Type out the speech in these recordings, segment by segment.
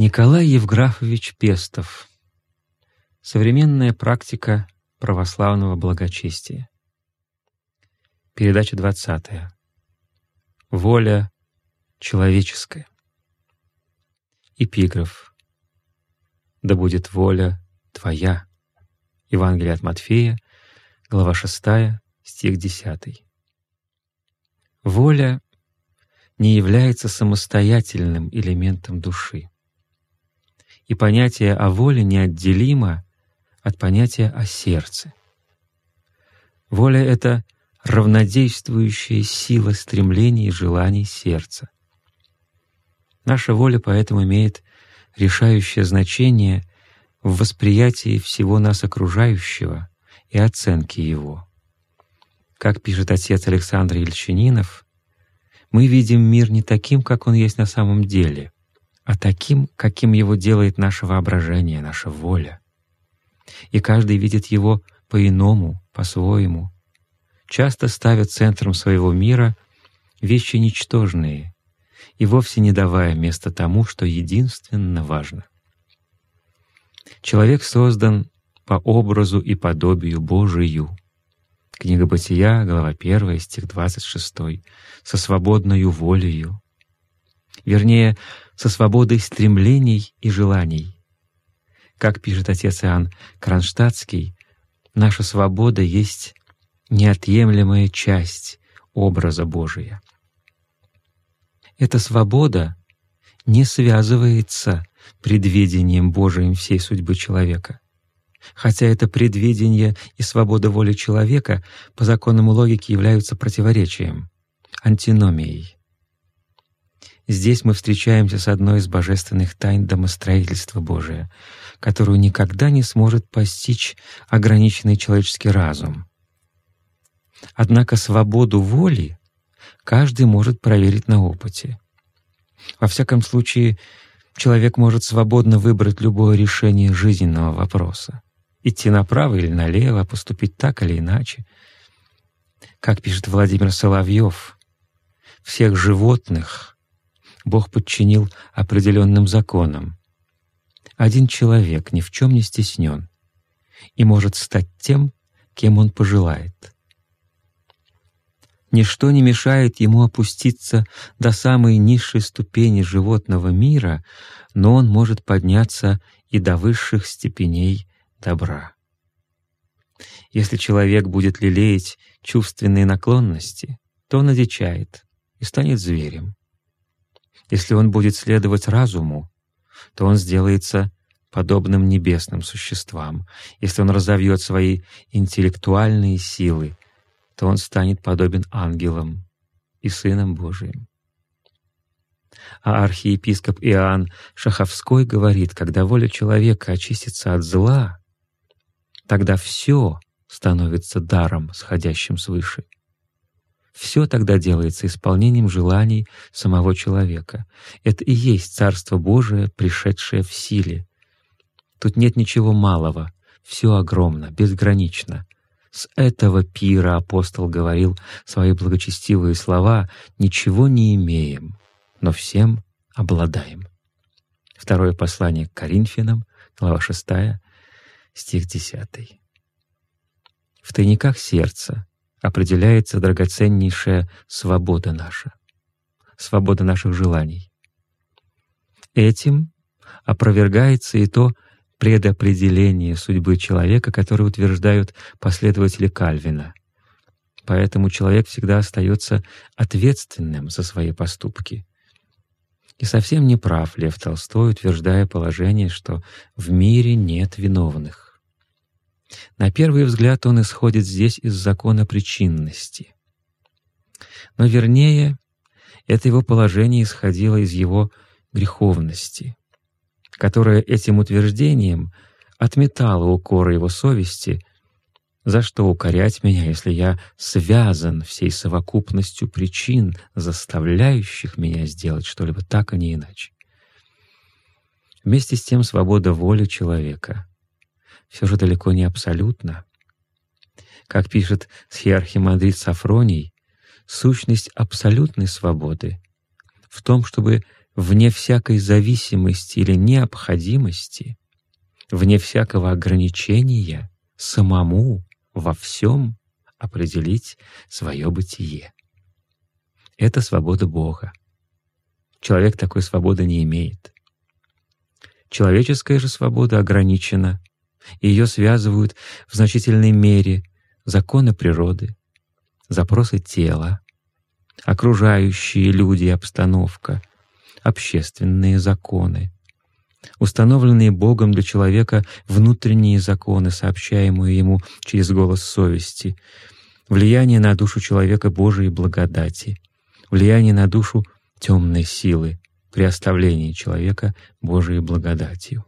Николай Евграфович Пестов. Современная практика православного благочестия. Передача двадцатая. Воля человеческая. Эпиграф. Да будет воля Твоя. Евангелие от Матфея, глава 6, стих 10. Воля не является самостоятельным элементом души и понятие о воле неотделимо от понятия о сердце. Воля — это равнодействующая сила стремлений и желаний сердца. Наша воля поэтому имеет решающее значение в восприятии всего нас окружающего и оценке его. Как пишет отец Александр Ельчининов, мы видим мир не таким, как он есть на самом деле — а таким, каким его делает наше воображение, наша воля. И каждый видит его по-иному, по-своему. Часто ставят центром своего мира вещи ничтожные и вовсе не давая места тому, что единственно важно. Человек создан по образу и подобию Божию. Книга Бытия, глава 1, стих 26, со свободною волею. Вернее, со свободой стремлений и желаний. Как пишет отец Иоанн Кронштадтский, наша свобода есть неотъемлемая часть образа Божия. Эта свобода не связывается предвидением Божиим всей судьбы человека. Хотя это предвидение и свобода воли человека по законам логики являются противоречием, антиномией. Здесь мы встречаемся с одной из божественных тайн домостроительства Божия, которую никогда не сможет постичь ограниченный человеческий разум. Однако свободу воли каждый может проверить на опыте. Во всяком случае, человек может свободно выбрать любое решение жизненного вопроса. Идти направо или налево, поступить так или иначе. Как пишет Владимир Соловьев, всех животных — Бог подчинил определенным законам. Один человек ни в чем не стеснен и может стать тем, кем он пожелает. Ничто не мешает ему опуститься до самой низшей ступени животного мира, но он может подняться и до высших степеней добра. Если человек будет лелеять чувственные наклонности, то он одичает и станет зверем. Если он будет следовать разуму, то он сделается подобным небесным существам. Если он разовьет свои интеллектуальные силы, то он станет подобен ангелам и Сыном Божиим. А архиепископ Иоанн Шаховской говорит, когда воля человека очистится от зла, тогда все становится даром, сходящим свыше — все тогда делается исполнением желаний самого человека. Это и есть Царство Божие, пришедшее в силе. Тут нет ничего малого, все огромно, безгранично. С этого пира апостол говорил свои благочестивые слова «ничего не имеем, но всем обладаем». Второе послание к Коринфянам, глава 6, стих 10. В тайниках сердца определяется драгоценнейшая свобода наша, свобода наших желаний. Этим опровергается и то предопределение судьбы человека, которое утверждают последователи Кальвина. Поэтому человек всегда остается ответственным за свои поступки. И совсем не прав Лев Толстой, утверждая положение, что в мире нет виновных. На первый взгляд он исходит здесь из закона причинности. Но вернее, это его положение исходило из его греховности, которая этим утверждением отметала укоры его совести, за что укорять меня, если я связан всей совокупностью причин, заставляющих меня сделать что-либо так, а не иначе. Вместе с тем свобода воли человека все же далеко не абсолютно. Как пишет схиархимандрит Сафроний, сущность абсолютной свободы в том, чтобы вне всякой зависимости или необходимости, вне всякого ограничения, самому во всем определить свое бытие. Это свобода Бога. Человек такой свободы не имеет. Человеческая же свобода ограничена, и ее связывают в значительной мере законы природы, запросы тела, окружающие люди и обстановка, общественные законы, установленные Богом для человека внутренние законы, сообщаемые ему через голос совести, влияние на душу человека Божией благодати, влияние на душу темной силы при оставлении человека Божией благодатью.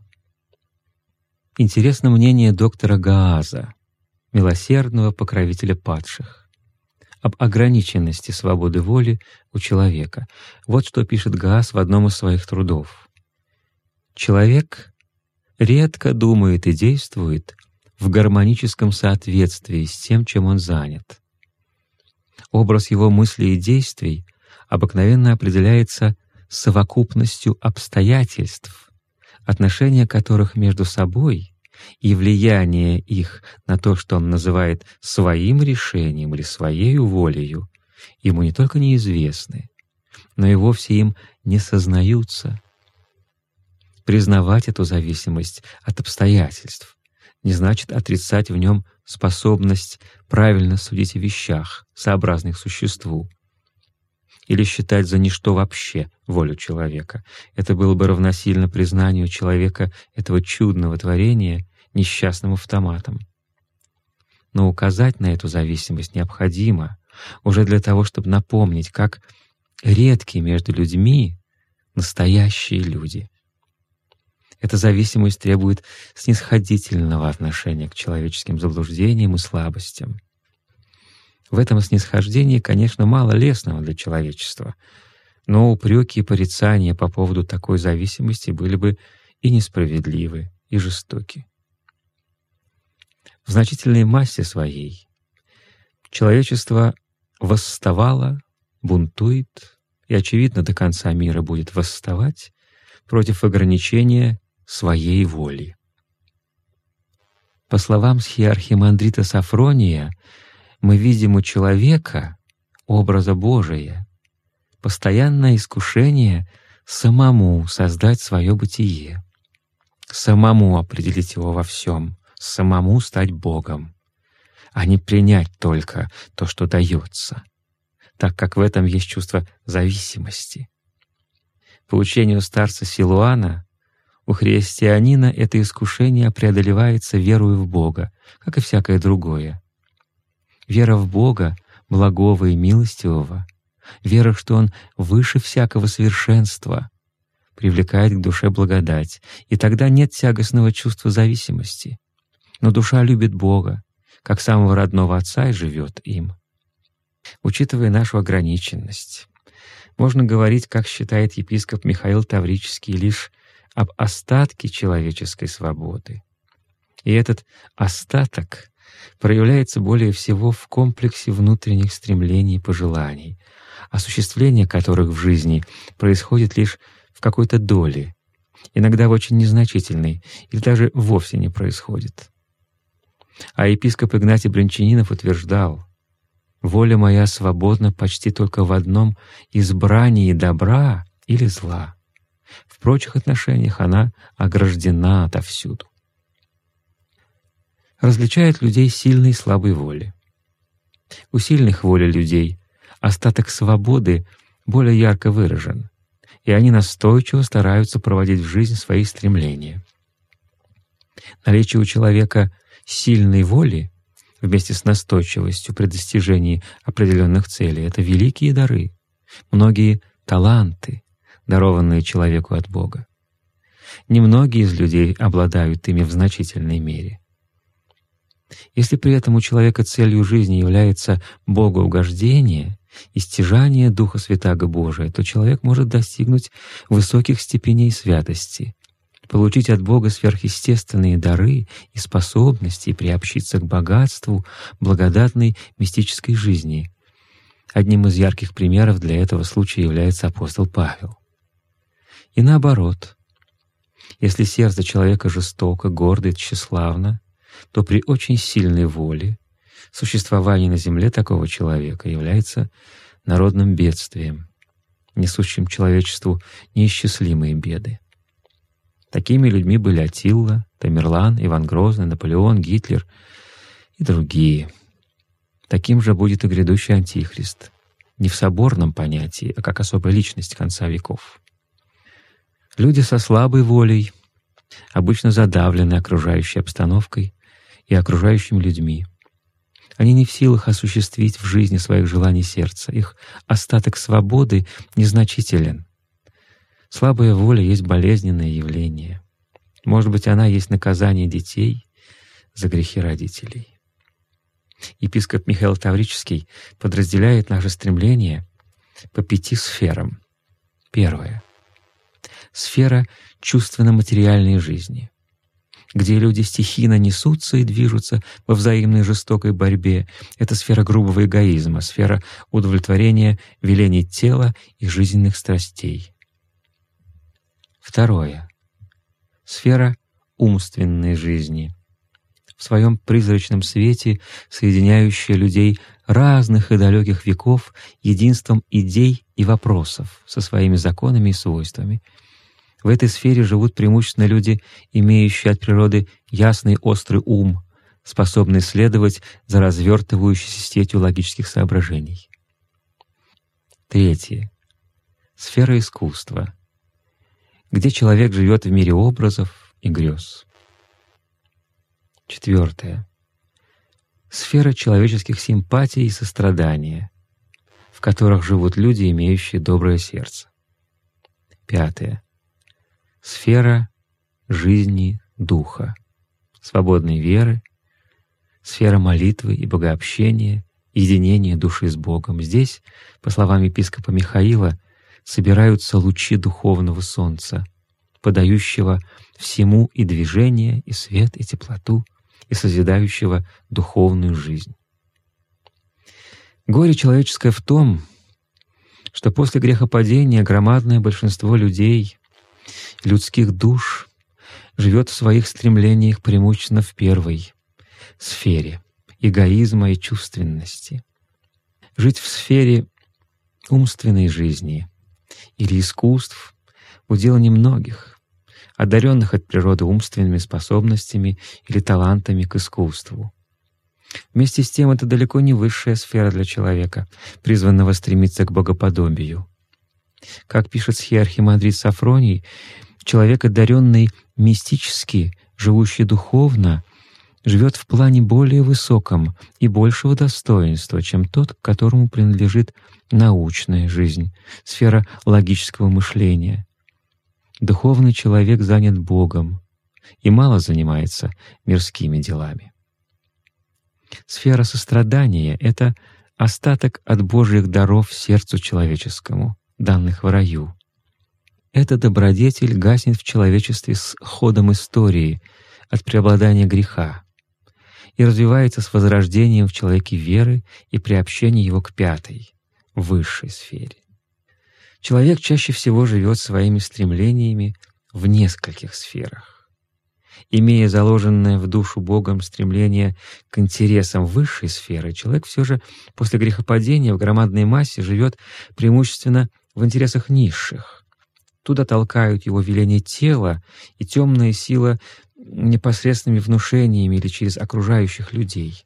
Интересно мнение доктора Гааза, милосердного покровителя падших, об ограниченности свободы воли у человека. Вот что пишет Гааз в одном из своих трудов. Человек редко думает и действует в гармоническом соответствии с тем, чем он занят. Образ его мыслей и действий обыкновенно определяется совокупностью обстоятельств, отношения которых между собой и влияние их на то, что он называет своим решением или своей волею, ему не только неизвестны, но и вовсе им не сознаются. Признавать эту зависимость от обстоятельств не значит отрицать в нем способность правильно судить о вещах, сообразных существу, или считать за ничто вообще волю человека. Это было бы равносильно признанию человека этого чудного творения несчастным автоматом. Но указать на эту зависимость необходимо уже для того, чтобы напомнить, как редки между людьми настоящие люди. Эта зависимость требует снисходительного отношения к человеческим заблуждениям и слабостям. В этом снисхождении, конечно, мало лестного для человечества, но упреки и порицания по поводу такой зависимости были бы и несправедливы, и жестоки. В значительной массе своей человечество восставало, бунтует и, очевидно, до конца мира будет восставать против ограничения своей воли. По словам схиархимандрита Сафрония, мы видим у человека образа Божия, постоянное искушение самому создать свое бытие, самому определить его во всем, самому стать Богом, а не принять только то, что дается, так как в этом есть чувство зависимости. По учению старца Силуана, у христианина это искушение преодолевается верою в Бога, как и всякое другое. Вера в Бога, благого и милостивого, вера, что Он выше всякого совершенства, привлекает к душе благодать, и тогда нет тягостного чувства зависимости. Но душа любит Бога, как самого родного Отца и живет им. Учитывая нашу ограниченность, можно говорить, как считает епископ Михаил Таврический, лишь об остатке человеческой свободы. И этот остаток проявляется более всего в комплексе внутренних стремлений и пожеланий, осуществление которых в жизни происходит лишь в какой-то доле, иногда в очень незначительной, или даже вовсе не происходит. А епископ Игнатий Брянчанинов утверждал, «Воля моя свободна почти только в одном избрании добра или зла. В прочих отношениях она ограждена отовсюду различает людей сильной и слабой воли. У сильных воли людей остаток свободы более ярко выражен, и они настойчиво стараются проводить в жизнь свои стремления. Наличие у человека сильной воли вместе с настойчивостью при достижении определенных целей — это великие дары, многие таланты, дарованные человеку от Бога. Немногие из людей обладают ими в значительной мере. Если при этом у человека целью жизни является богоугождение и стяжание Духа Святаго Божия, то человек может достигнуть высоких степеней святости, получить от Бога сверхъестественные дары и способности и приобщиться к богатству благодатной мистической жизни. Одним из ярких примеров для этого случая является апостол Павел. И наоборот, если сердце человека жестоко, гордо и тщеславно, то при очень сильной воле существование на земле такого человека является народным бедствием, несущим человечеству неисчислимые беды. Такими людьми были Атилла, Тамерлан, Иван Грозный, Наполеон, Гитлер и другие. Таким же будет и грядущий Антихрист, не в соборном понятии, а как особая личность конца веков. Люди со слабой волей обычно задавлены окружающей обстановкой и окружающими людьми. Они не в силах осуществить в жизни своих желаний сердца. Их остаток свободы незначителен. Слабая воля есть болезненное явление. Может быть, она есть наказание детей за грехи родителей. Епископ Михаил Таврический подразделяет наше стремление по пяти сферам. Первое — сфера чувственно-материальной жизни, где люди стихийно несутся и движутся во взаимной жестокой борьбе. Это сфера грубого эгоизма, сфера удовлетворения велений тела и жизненных страстей. Второе. Сфера умственной жизни. В своем призрачном свете, соединяющая людей разных и далеких веков единством идей и вопросов со своими законами и свойствами. В этой сфере живут преимущественно люди, имеющие от природы ясный острый ум, способные следовать за развертывающейся сетью логических соображений. Третье. Сфера искусства — где человек живет в мире образов и грез. Четвертое. Сфера человеческих симпатий и сострадания, в которых живут люди, имеющие доброе сердце. Пятое. Сфера жизни духа, свободной веры, сфера молитвы и богообщения, единения души с Богом. Здесь, по словам епископа Михаила, собираются лучи духовного солнца, подающего всему и движение, и свет, и теплоту, и созидающего духовную жизнь. Горе человеческое в том, что после грехопадения громадное большинство людей, людских душ, живет в своих стремлениях преимущественно в первой сфере эгоизма и чувственности. Жить в сфере умственной жизни или искусств — удел немногих, одаренных от природы умственными способностями или талантами к искусству. Вместе с тем это далеко не высшая сфера для человека, призванного стремиться к богоподобию. Как пишет схиархимандрит Сафроний, человек, одаренный мистически, живущий духовно, живет в плане более высоком и большего достоинства, чем тот, к которому принадлежит научная жизнь, сфера логического мышления. Духовный человек занят Богом и мало занимается мирскими делами. Сфера сострадания — это остаток от Божьих даров сердцу человеческому, данных в раю. Эта добродетель гаснет в человечестве с ходом истории от преобладания греха и развивается с возрождением в человеке веры и приобщением его к пятой, высшей сфере. Человек чаще всего живет своими стремлениями в нескольких сферах. Имея заложенное в душу Богом стремление к интересам высшей сферы, человек все же после грехопадения в громадной массе живет преимущественно в интересах низших. Туда толкают его веление тела и темная сила непосредственными внушениями или через окружающих людей.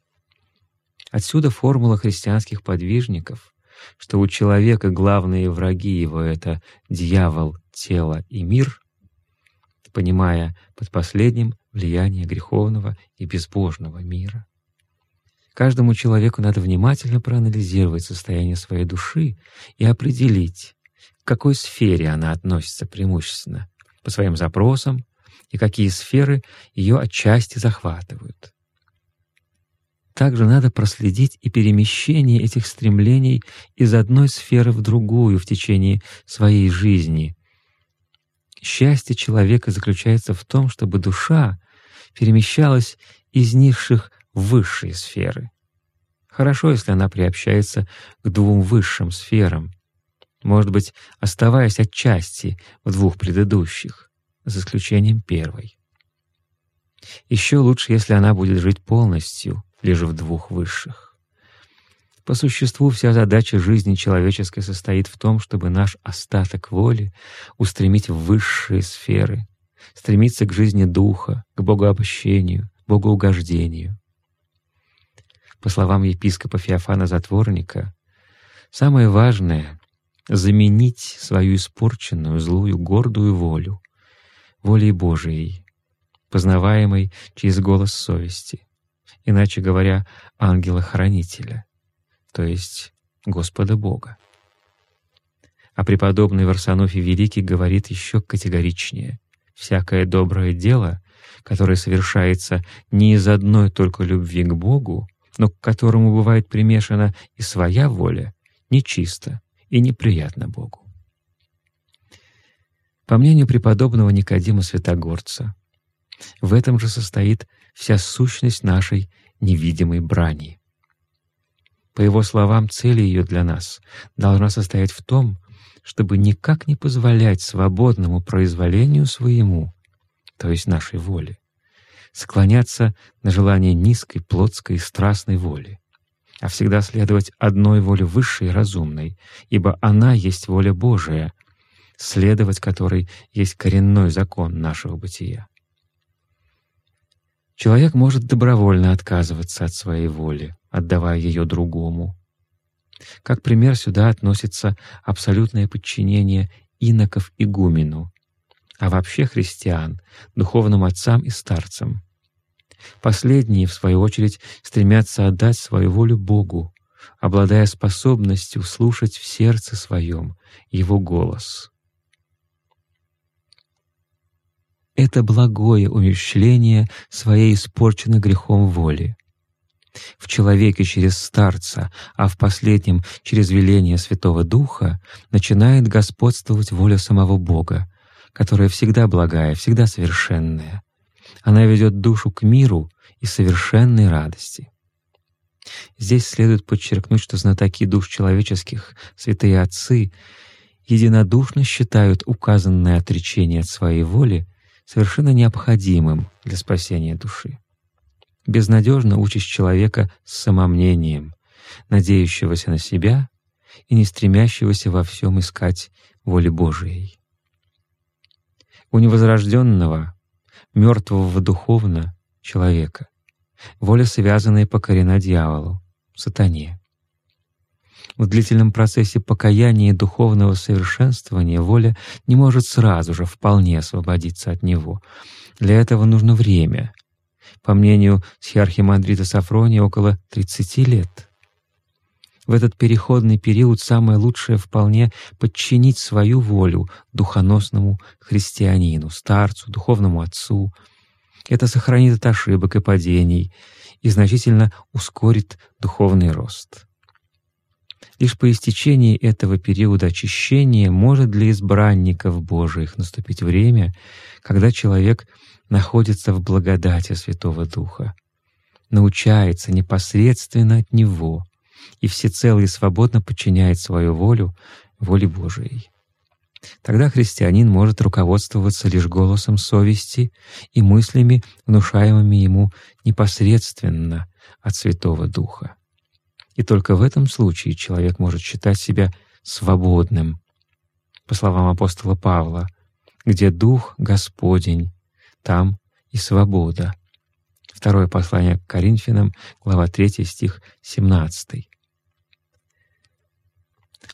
Отсюда формула христианских подвижников, что у человека главные враги его — это дьявол, тело и мир, понимая под последним влияние греховного и безбожного мира. Каждому человеку надо внимательно проанализировать состояние своей души и определить, к какой сфере она относится преимущественно, по своим запросам и какие сферы ее отчасти захватывают. Также надо проследить и перемещение этих стремлений из одной сферы в другую в течение своей жизни. Счастье человека заключается в том, чтобы душа перемещалась из низших в высшие сферы. Хорошо, если она приобщается к двум высшим сферам, может быть, оставаясь отчасти в двух предыдущих, за исключением первой. Еще лучше, если она будет жить полностью, лишь в двух высших. По существу вся задача жизни человеческой состоит в том, чтобы наш остаток воли устремить в высшие сферы, стремиться к жизни духа, к богообщению, богоугождению. По словам епископа Феофана Затворника, самое важное — заменить свою испорченную, злую, гордую волю волей Божией, познаваемой через голос совести, иначе говоря, ангела-хранителя, то есть Господа Бога. А преподобный Варсонофий Великий говорит еще категоричнее. «Всякое доброе дело, которое совершается не из одной только любви к Богу, но к которому бывает примешана и своя воля, нечисто и неприятно Богу». По мнению преподобного Никодима Святогорца, в этом же состоит вся сущность нашей невидимой брани. По его словам, цель ее для нас должна состоять в том, чтобы никак не позволять свободному произволению своему, то есть нашей воле, склоняться на желание низкой, плотской и страстной воли, а всегда следовать одной воле высшей и разумной, ибо она есть воля Божия, следовать которой есть коренной закон нашего бытия. Человек может добровольно отказываться от своей воли, отдавая ее другому. Как пример сюда относится абсолютное подчинение иноков игумену, а вообще христиан, духовным отцам и старцам. Последние, в свою очередь, стремятся отдать свою волю Богу, обладая способностью слушать в сердце своем Его голос. Это благое умещение своей испорченной грехом воли. В человеке через старца, а в последнем через веление Святого Духа начинает господствовать воля самого Бога, которая всегда благая, всегда совершенная. Она ведет душу к миру и совершенной радости. Здесь следует подчеркнуть, что знатоки душ человеческих, святые отцы, единодушно считают указанное отречение от своей воли совершенно необходимым для спасения души. Безнадежна участь человека с самомнением, надеющегося на себя и не стремящегося во всем искать воли Божией. У невозрожденного, мертвого духовно человека воля связанная покорена дьяволу, сатане. В длительном процессе покаяния и духовного совершенствования воля не может сразу же вполне освободиться от него. Для этого нужно время. По мнению схиархимандрита Сафрония, около 30 лет. В этот переходный период самое лучшее вполне подчинить свою волю духоносному христианину, старцу, духовному отцу. Это сохранит от ошибок и падений и значительно ускорит духовный рост. Лишь по истечении этого периода очищения может для избранников Божиих наступить время, когда человек находится в благодати Святого Духа, научается непосредственно от Него и всецело и свободно подчиняет свою волю воле Божией. Тогда христианин может руководствоваться лишь голосом совести и мыслями, внушаемыми ему непосредственно от Святого Духа. И только в этом случае человек может считать себя свободным. По словам апостола Павла, где Дух Господень, там и свобода. Второе послание к Коринфянам, глава 3, стих 17.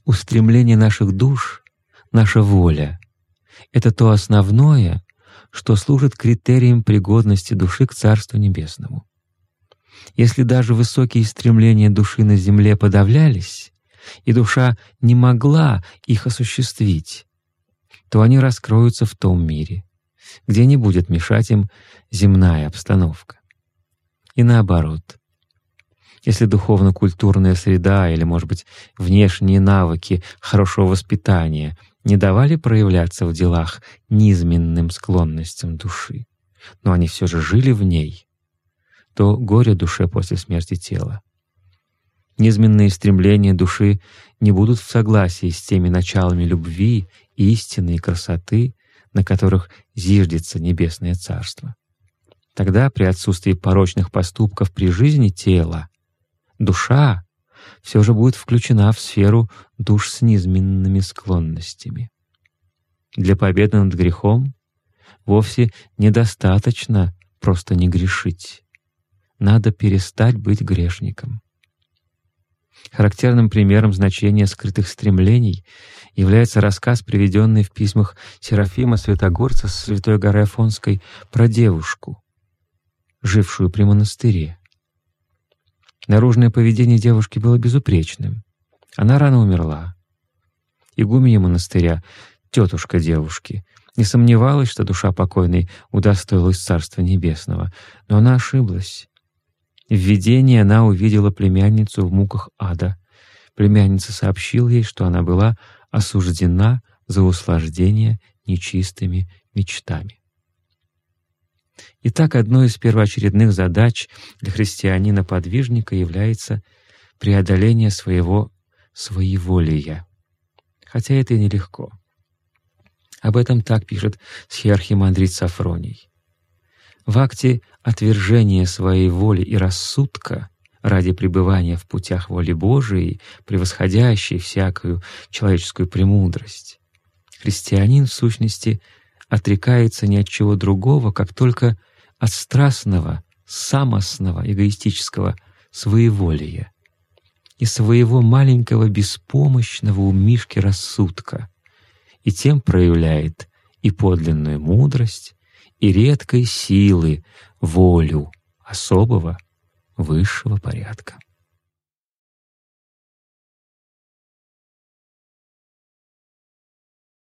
Устремление наших душ, наша воля — это то основное, что служит критерием пригодности души к Царству Небесному. Если даже высокие стремления души на земле подавлялись, и душа не могла их осуществить, то они раскроются в том мире, где не будет мешать им земная обстановка. И наоборот, если духовно-культурная среда или, может быть, внешние навыки хорошего воспитания не давали проявляться в делах низменным склонностям души, но они все же жили в ней, то горе душе после смерти тела. Низменные стремления души не будут в согласии с теми началами любви, истины и красоты, на которых зиждется Небесное Царство. Тогда при отсутствии порочных поступков при жизни тела душа все же будет включена в сферу душ с низменными склонностями. Для победы над грехом вовсе недостаточно просто не грешить. Надо перестать быть грешником. Характерным примером значения скрытых стремлений является рассказ, приведенный в письмах Серафима Святогорца с Святой горы Афонской про девушку, жившую при монастыре. Наружное поведение девушки было безупречным. Она рано умерла. Игуменя монастыря, тетушка девушки, не сомневалась, что душа покойной удостоилась Царства Небесного, но она ошиблась. В видении она увидела племянницу в муках ада. Племянница сообщила ей, что она была осуждена за услаждение нечистыми мечтами. Итак, одной из первоочередных задач для христианина-подвижника является преодоление своего своеволия. Хотя это и нелегко. Об этом так пишет схиархимандрит Сафроний. В акте отвержения своей воли и рассудка ради пребывания в путях воли Божией, превосходящей всякую человеческую премудрость, христианин в сущности отрекается ни от чего другого, как только от страстного, самостного, эгоистического своеволия и своего маленького беспомощного умишки рассудка, и тем проявляет и подлинную мудрость, и редкой силы волю особого высшего порядка.